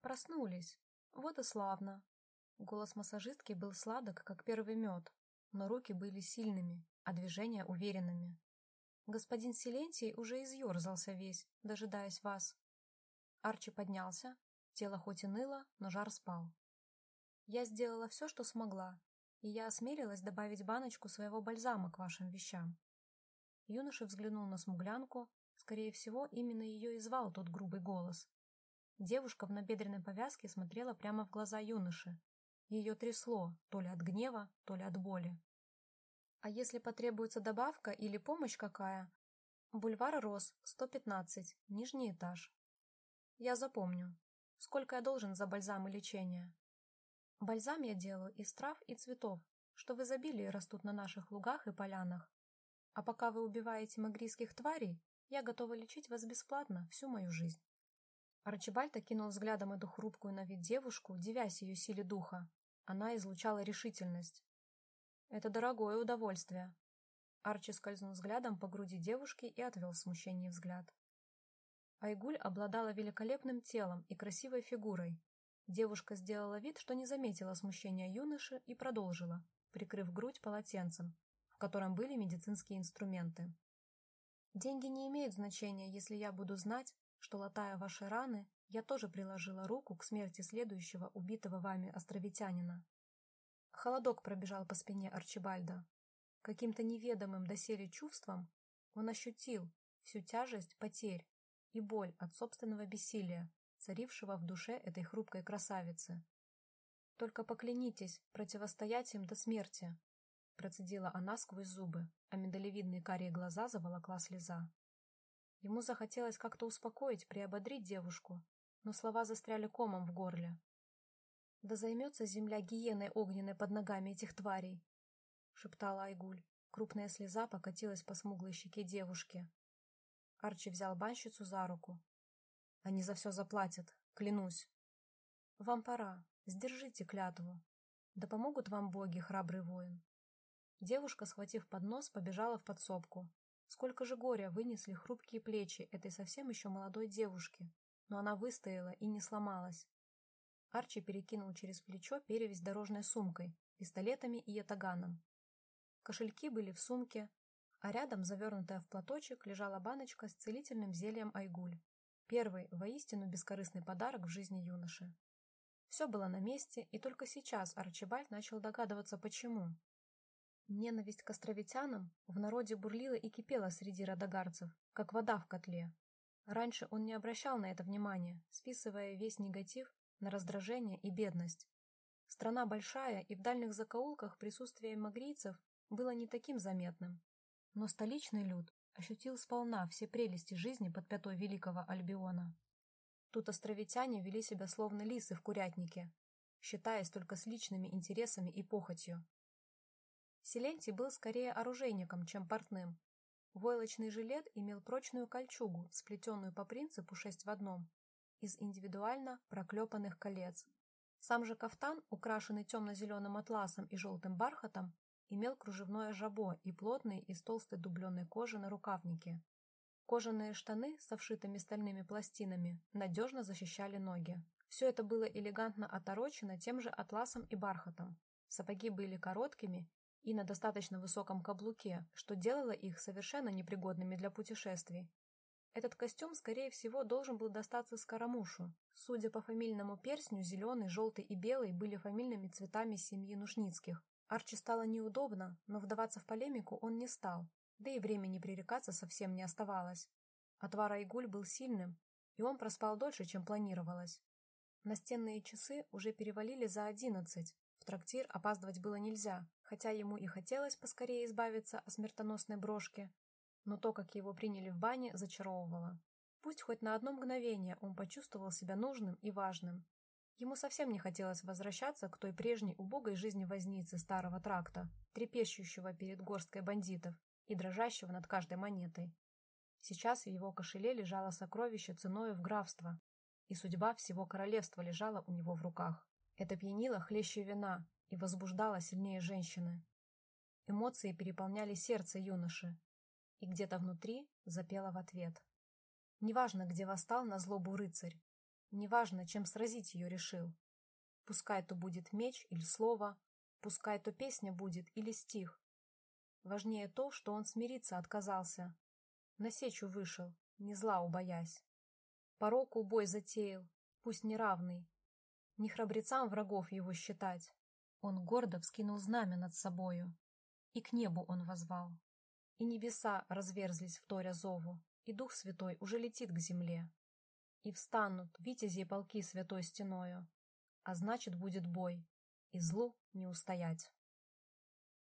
Проснулись. Вот и славно. Голос массажистки был сладок, как первый мед, но руки были сильными, а движения уверенными. Господин Силентий уже изъерзался весь, дожидаясь вас. Арчи поднялся, тело хоть и ныло, но жар спал. Я сделала все, что смогла, и я осмелилась добавить баночку своего бальзама к вашим вещам. Юноша взглянул на смуглянку, скорее всего, именно ее и звал тот грубый голос. Девушка в набедренной повязке смотрела прямо в глаза юноши. Ее трясло, то ли от гнева, то ли от боли. А если потребуется добавка или помощь какая? Бульвар Рос, 115, нижний этаж. Я запомню. Сколько я должен за бальзам и лечение? Бальзам я делаю из трав и цветов, что в изобилии растут на наших лугах и полянах. А пока вы убиваете магрийских тварей, я готова лечить вас бесплатно всю мою жизнь. Арчибальд окинул взглядом эту хрупкую на вид девушку, девясь ее силе духа. Она излучала решительность. Это дорогое удовольствие. Арчи скользнул взглядом по груди девушки и отвел в взгляд. Айгуль обладала великолепным телом и красивой фигурой, Девушка сделала вид, что не заметила смущения юноши и продолжила, прикрыв грудь полотенцем, в котором были медицинские инструменты. «Деньги не имеют значения, если я буду знать, что, латая ваши раны, я тоже приложила руку к смерти следующего убитого вами островитянина». Холодок пробежал по спине Арчибальда. Каким-то неведомым доселе чувством он ощутил всю тяжесть потерь и боль от собственного бессилия, царившего в душе этой хрупкой красавицы. «Только поклянитесь противостоять им до смерти», процедила она сквозь зубы, а миндалевидные карие глаза заволокла слеза. Ему захотелось как-то успокоить, приободрить девушку, но слова застряли комом в горле. «Да займется земля гиеной огненной под ногами этих тварей!» — шептала Айгуль. Крупная слеза покатилась по смуглой щеке девушки. Арчи взял банщицу за руку, они за все заплатят, клянусь. Вам пора, сдержите клятву. Да помогут вам боги, храбрый воин. Девушка, схватив поднос, побежала в подсобку. Сколько же горя вынесли хрупкие плечи этой совсем еще молодой девушки, но она выстояла и не сломалась. Арчи перекинул через плечо перевязь дорожной сумкой, пистолетами и ятаганом. Кошельки были в сумке, а рядом, завернутая в платочек, лежала баночка с целительным зельем Айгуль. Первый, воистину бескорыстный подарок в жизни юноши. Все было на месте, и только сейчас Арчибальд начал догадываться, почему. Ненависть к островитянам в народе бурлила и кипела среди родогарцев, как вода в котле. Раньше он не обращал на это внимания, списывая весь негатив на раздражение и бедность. Страна большая, и в дальних закоулках присутствие магрийцев было не таким заметным. Но столичный люд ощутил сполна все прелести жизни под пятой великого Альбиона. Тут островитяне вели себя словно лисы в курятнике, считаясь только с личными интересами и похотью. Селентий был скорее оружейником, чем портным. Войлочный жилет имел прочную кольчугу, сплетенную по принципу шесть в одном, из индивидуально проклепанных колец. Сам же кафтан, украшенный темно-зеленым атласом и желтым бархатом, имел кружевное жабо и плотные из толстой дубленной кожи на рукавнике. Кожаные штаны со вшитыми стальными пластинами надежно защищали ноги. Все это было элегантно оторочено тем же атласом и бархатом. Сапоги были короткими и на достаточно высоком каблуке, что делало их совершенно непригодными для путешествий. Этот костюм, скорее всего, должен был достаться Скоромушу. Судя по фамильному перстню, зеленый, желтый и белый были фамильными цветами семьи Нушницких. Арчи стало неудобно, но вдаваться в полемику он не стал, да и времени пререкаться совсем не оставалось. Отвар Айгуль был сильным, и он проспал дольше, чем планировалось. Настенные часы уже перевалили за одиннадцать, в трактир опаздывать было нельзя, хотя ему и хотелось поскорее избавиться от смертоносной брошки, но то, как его приняли в бане, зачаровывало. Пусть хоть на одно мгновение он почувствовал себя нужным и важным, Ему совсем не хотелось возвращаться к той прежней убогой жизни возницы старого тракта, трепещущего перед горсткой бандитов и дрожащего над каждой монетой. Сейчас в его кошеле лежало сокровище ценою в графство, и судьба всего королевства лежала у него в руках. Это пьянило хлеще вина и возбуждало сильнее женщины. Эмоции переполняли сердце юноши, и где-то внутри запела в ответ. Неважно, где восстал на злобу рыцарь, Неважно, чем сразить ее решил. Пускай то будет меч или слово, пускай то песня будет или стих. Важнее то, что он смириться отказался. На сечу вышел, не зла убоясь. Пороку бой затеял, пусть неравный. Не храбрецам врагов его считать. Он гордо вскинул знамя над собою, и к небу он возвал. И небеса разверзлись в торя зову, и Дух Святой уже летит к земле. И встанут витязи полки святой стеною, а значит, будет бой, и злу не устоять.